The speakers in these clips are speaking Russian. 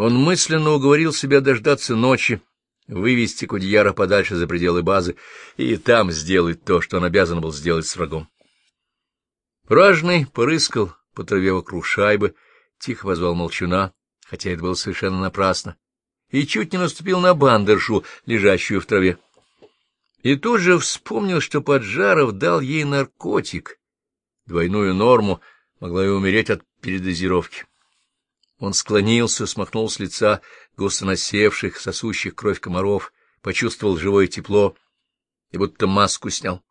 Он мысленно уговорил себя дождаться ночи, вывести Кудьяра подальше за пределы базы и там сделать то, что он обязан был сделать с врагом. Ражный порыскал по траве вокруг шайбы, тихо позвал молчуна, хотя это было совершенно напрасно, и чуть не наступил на бандершу, лежащую в траве. И тут же вспомнил, что Поджаров дал ей наркотик, двойную норму, могла и умереть от передозировки. Он склонился, смахнул с лица густо насевших, сосущих кровь комаров, почувствовал живое тепло и будто маску снял.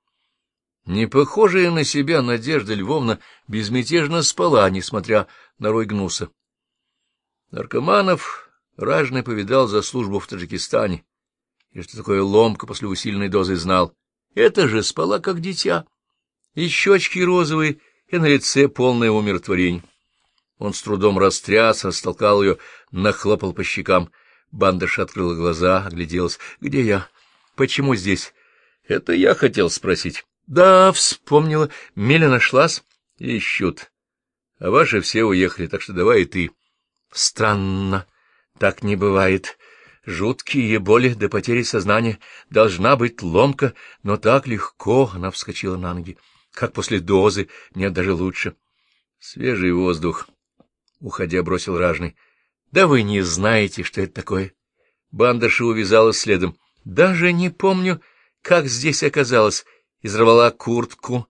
Не похожая на себя Надежда Львовна безмятежно спала, несмотря на рой гнуса. Наркоманов ражный повидал за службу в Таджикистане, и что такое ломка после усиленной дозы знал. Это же спала как дитя, и щечки розовые, и на лице полное умиротворение. Он с трудом растряс, растолкал ее, нахлопал по щекам. Бандыш открыла глаза, огляделась. — Где я? Почему здесь? — Это я хотел спросить. — Да, вспомнила. Миля нашлась. — Ищут. А ваши все уехали, так что давай и ты. — Странно. Так не бывает. Жуткие боли до потери сознания. Должна быть ломка, но так легко. Она вскочила на ноги. Как после дозы. Нет, даже лучше. Свежий воздух. Уходя, бросил ражный. — Да вы не знаете, что это такое. Бандерша увязалась следом. — Даже не помню, как здесь оказалось. Изорвала куртку.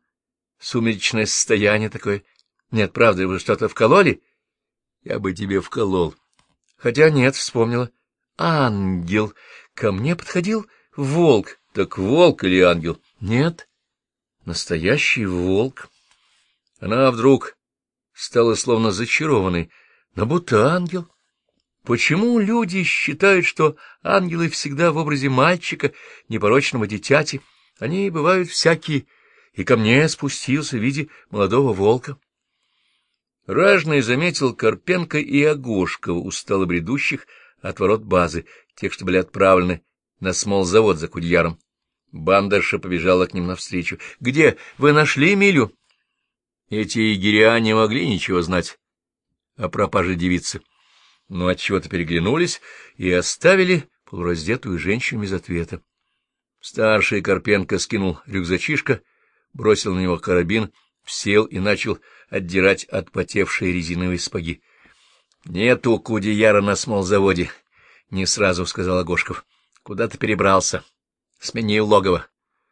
Сумеречное состояние такое. Нет, правда, вы что-то вкололи? Я бы тебе вколол. Хотя нет, вспомнила. Ангел. Ко мне подходил волк. Так волк или ангел? Нет, настоящий волк. Она вдруг стала словно зачарованной, но будто ангел. Почему люди считают, что ангелы всегда в образе мальчика, непорочного дитяти? Они бывают всякие, и ко мне спустился в виде молодого волка. Ражный заметил Карпенко и Огошкова, устало бредущих от ворот базы, тех, что были отправлены на смолзавод за Кудьяром. Бандерша побежала к ним навстречу. — Где? Вы нашли Милю? Эти егеря не могли ничего знать о пропаже девицы, но отчего-то переглянулись и оставили полураздетую женщину без ответа. Старший Карпенко скинул рюкзачишко, бросил на него карабин, сел и начал отдирать отпотевшие резиновые спаги. — Нету Кудеяра на смолзаводе, — не сразу сказал Агошков. — Куда-то перебрался. Сменил логово.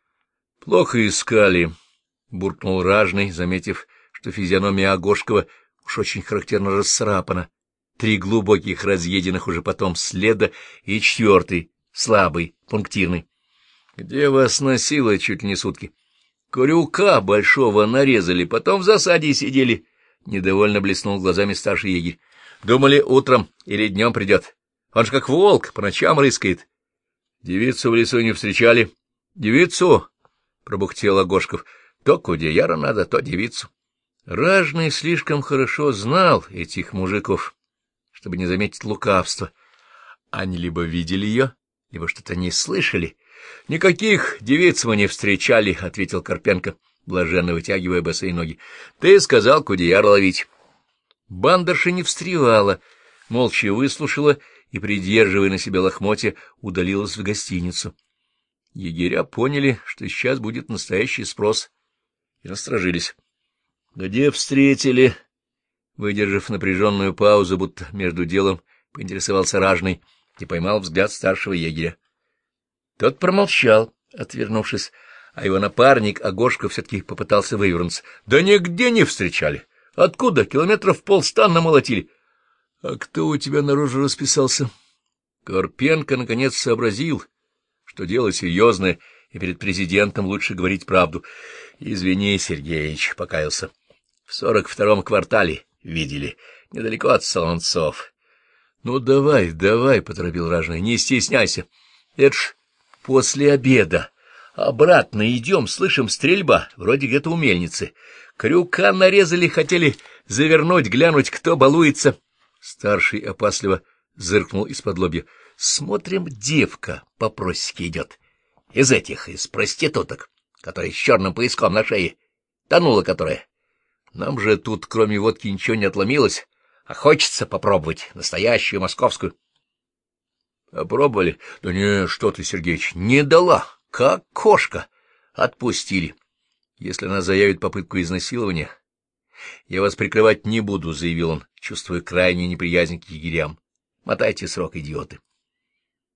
— Плохо искали, — буркнул ражный, заметив, что физиономия Агошкова уж очень характерно расцарапана. Три глубоких разъеденных уже потом следа и четвертый, слабый, пунктирный. — Где вас носило чуть ли не сутки? — Крюка большого нарезали, потом в засаде сидели. Недовольно блеснул глазами старший егерь. — Думали, утром или днем придет. Он же как волк, по ночам рыскает. — Девицу в лесу не встречали. — Девицу? — пробухтел Агошков. То Кудеяра надо, то девицу. Ражный слишком хорошо знал этих мужиков, чтобы не заметить лукавства. Они либо видели ее, либо что-то не слышали. — Никаких девиц мы не встречали, — ответил Карпенко, блаженно вытягивая босые ноги. — Ты сказал Кудеяр ловить. Бандерша не встревала, молча выслушала и, придерживая на себе лохмотья, удалилась в гостиницу. Егеря поняли, что сейчас будет настоящий спрос — и насторожились. — Где встретили? Выдержав напряженную паузу, будто между делом поинтересовался ражный и поймал взгляд старшего егеря. Тот промолчал, отвернувшись, а его напарник Агошка все-таки попытался вывернуться. — Да нигде не встречали. Откуда? Километров полста намолотили. — А кто у тебя наружу расписался? Карпенко, наконец, сообразил, что дело серьезное, и перед президентом лучше говорить правду. — Извини, Сергеич, — покаялся. — В сорок втором квартале видели, недалеко от Солонцов. — Ну, давай, давай, — поторопил ражный, — не стесняйся. Это ж после обеда. Обратно идем, слышим стрельба, вроде где-то у мельницы. Крюка нарезали, хотели завернуть, глянуть, кто балуется. Старший опасливо зыркнул из-под лобья. Смотрим, девка по просеке идет. Из этих, из проституток которая с черным пояском на шее, тонула которая. Нам же тут, кроме водки, ничего не отломилось, а хочется попробовать настоящую московскую. Попробовали? Да не, что ты, Сергеич, не дала, как кошка. Отпустили. Если она заявит попытку изнасилования, я вас прикрывать не буду, — заявил он, чувствуя крайнюю неприязнь к егерям. Мотайте срок, идиоты.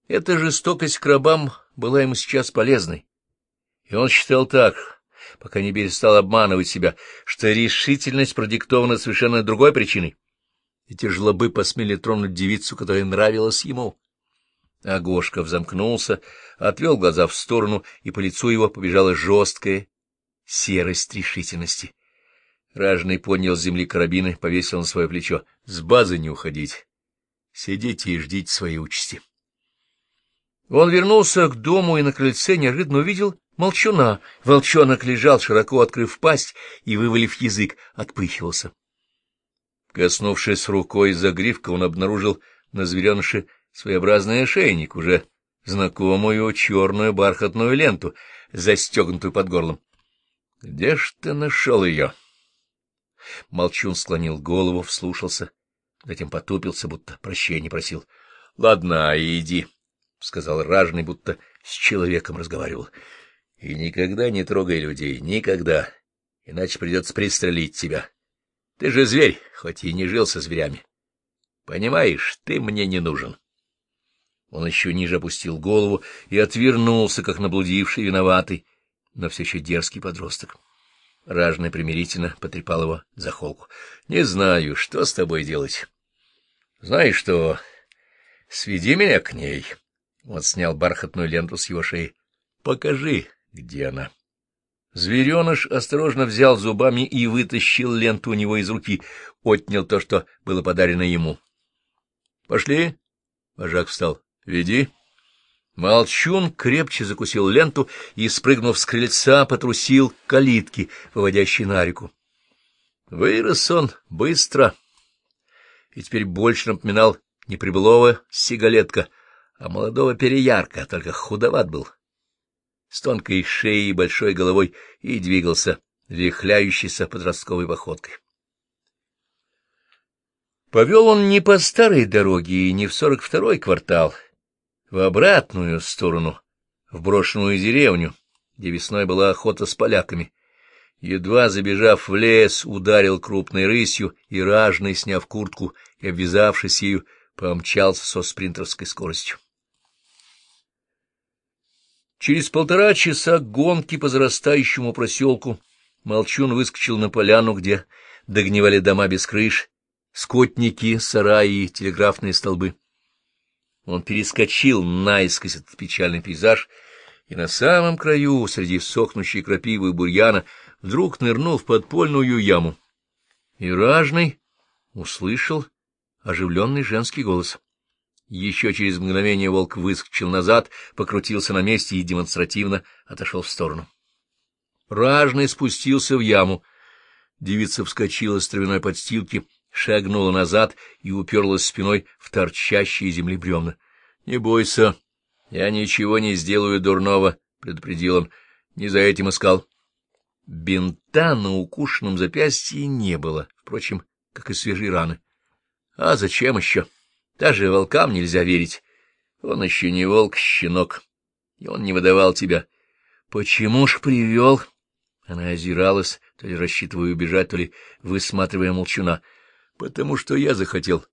Эта жестокость к рабам была ему сейчас полезной. И он считал так, пока не перестал обманывать себя, что решительность продиктована совершенно другой причиной. Эти жлобы посмели тронуть девицу, которая нравилась ему. Агошков замкнулся, отвел глаза в сторону, и по лицу его побежала жесткая серость решительности. Ражный поднял с земли карабины, повесил на свое плечо. — С базы не уходить. Сидите и ждите своей участи. Он вернулся к дому и на крыльце неожиданно увидел молчуна. Волчонок лежал, широко открыв пасть и, вывалив язык, отпыхивался. Коснувшись рукой за гривка, он обнаружил на звереныше своеобразный ошейник, уже знакомую черную бархатную ленту, застегнутую под горлом. — Где ж ты нашел ее? Молчун склонил голову, вслушался, затем потупился, будто прощения просил. — Ладно, иди, — сказал ражный, будто с человеком разговаривал. — И никогда не трогай людей, никогда, иначе придется пристрелить тебя. Ты же зверь, хоть и не жил со зверями. Понимаешь, ты мне не нужен. Он еще ниже опустил голову и отвернулся, как наблудивший виноватый, но все еще дерзкий подросток. Ражный примирительно потрепал его за холку. — Не знаю, что с тобой делать. — Знаешь что, сведи меня к ней. Он снял бархатную ленту с его шеи. — Покажи, где она. Звереныш осторожно взял зубами и вытащил ленту у него из руки, отнял то, что было подарено ему. — Пошли. Вожак встал. — Веди. Молчун крепче закусил ленту и, спрыгнув с крыльца, потрусил к калитке, выводящей на реку. Вырос он быстро, и теперь больше напоминал не прибылого сигалетка, а молодого переярка, только худоват был. С тонкой шеей и большой головой и двигался, вихляющийся подростковой походкой. Повел он не по старой дороге и не в сорок второй квартал, — в обратную сторону, в брошенную деревню, где весной была охота с поляками. Едва забежав в лес, ударил крупной рысью и, ражный, сняв куртку и обвязавшись ею, помчался со спринтерской скоростью. Через полтора часа гонки по зарастающему проселку Молчун выскочил на поляну, где догнивали дома без крыш, скотники, сараи и телеграфные столбы. Он перескочил наискось этот печальный пейзаж, и на самом краю, среди сохнущей крапивы и бурьяна, вдруг нырнул в подпольную яму. И ражный услышал оживленный женский голос. Еще через мгновение волк выскочил назад, покрутился на месте и демонстративно отошел в сторону. Ражный спустился в яму. Девица вскочила с травяной подстилки шагнула назад и уперлась спиной в торчащие земли бревна. — Не бойся, я ничего не сделаю дурного, — предупредил он. Не за этим искал. Бинта на укушенном запястье не было, впрочем, как и свежей раны. А зачем еще? Даже волкам нельзя верить. Он еще не волк, щенок, и он не выдавал тебя. Почему ж привел? Она озиралась, то ли рассчитывая убежать, то ли высматривая молчуна. Потому что я захотел.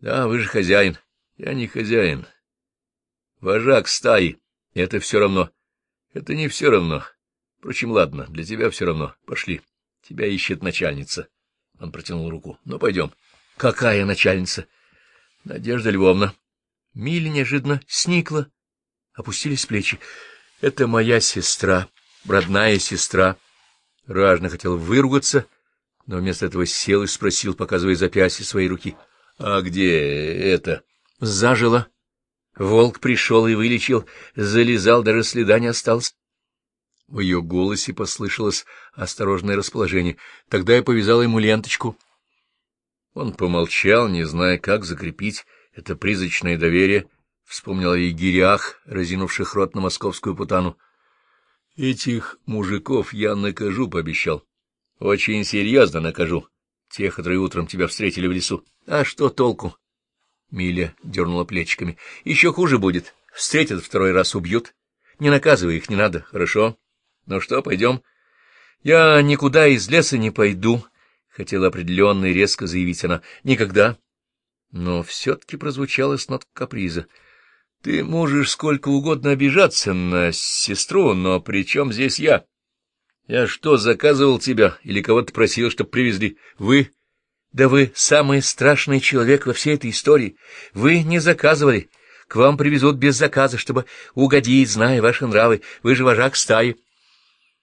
Да, вы же хозяин. Я не хозяин. Вожак стаи. Это все равно. Это не все равно. Впрочем, ладно, для тебя все равно. Пошли. Тебя ищет начальница. Он протянул руку. Ну, пойдем. Какая начальница? Надежда Львовна. Миля неожиданно сникла. Опустились плечи. Это моя сестра, родная сестра. Ражно хотел выругаться, но вместо этого сел и спросил, показывая запястье своей руки. — А где это? — Зажило. Волк пришел и вылечил, залезал, даже следа не осталось. В ее голосе послышалось осторожное расположение. Тогда я повязал ему ленточку. Он помолчал, не зная, как закрепить это призрачное доверие, вспомнил о егерях, разинувших рот на московскую путану. — Этих мужиков я накажу, — пообещал. Очень серьезно накажу. Те, которые утром тебя встретили в лесу. А что толку? Миля дернула плечиками. Еще хуже будет. Встретят второй раз, убьют. Не наказывай их, не надо, хорошо? Ну что, пойдем? Я никуда из леса не пойду, — хотела определенно и резко заявить она. Никогда. Но все-таки прозвучало с нот каприза. Ты можешь сколько угодно обижаться на сестру, но при чем здесь я? Я что, заказывал тебя или кого-то просил, чтобы привезли? Вы? Да вы самый страшный человек во всей этой истории. Вы не заказывали. К вам привезут без заказа, чтобы угодить, зная ваши нравы. Вы же вожак стаи.